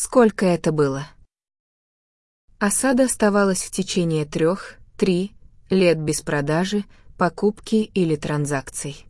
Сколько это было? Осада оставалась в течение трех, три лет без продажи, покупки или транзакций.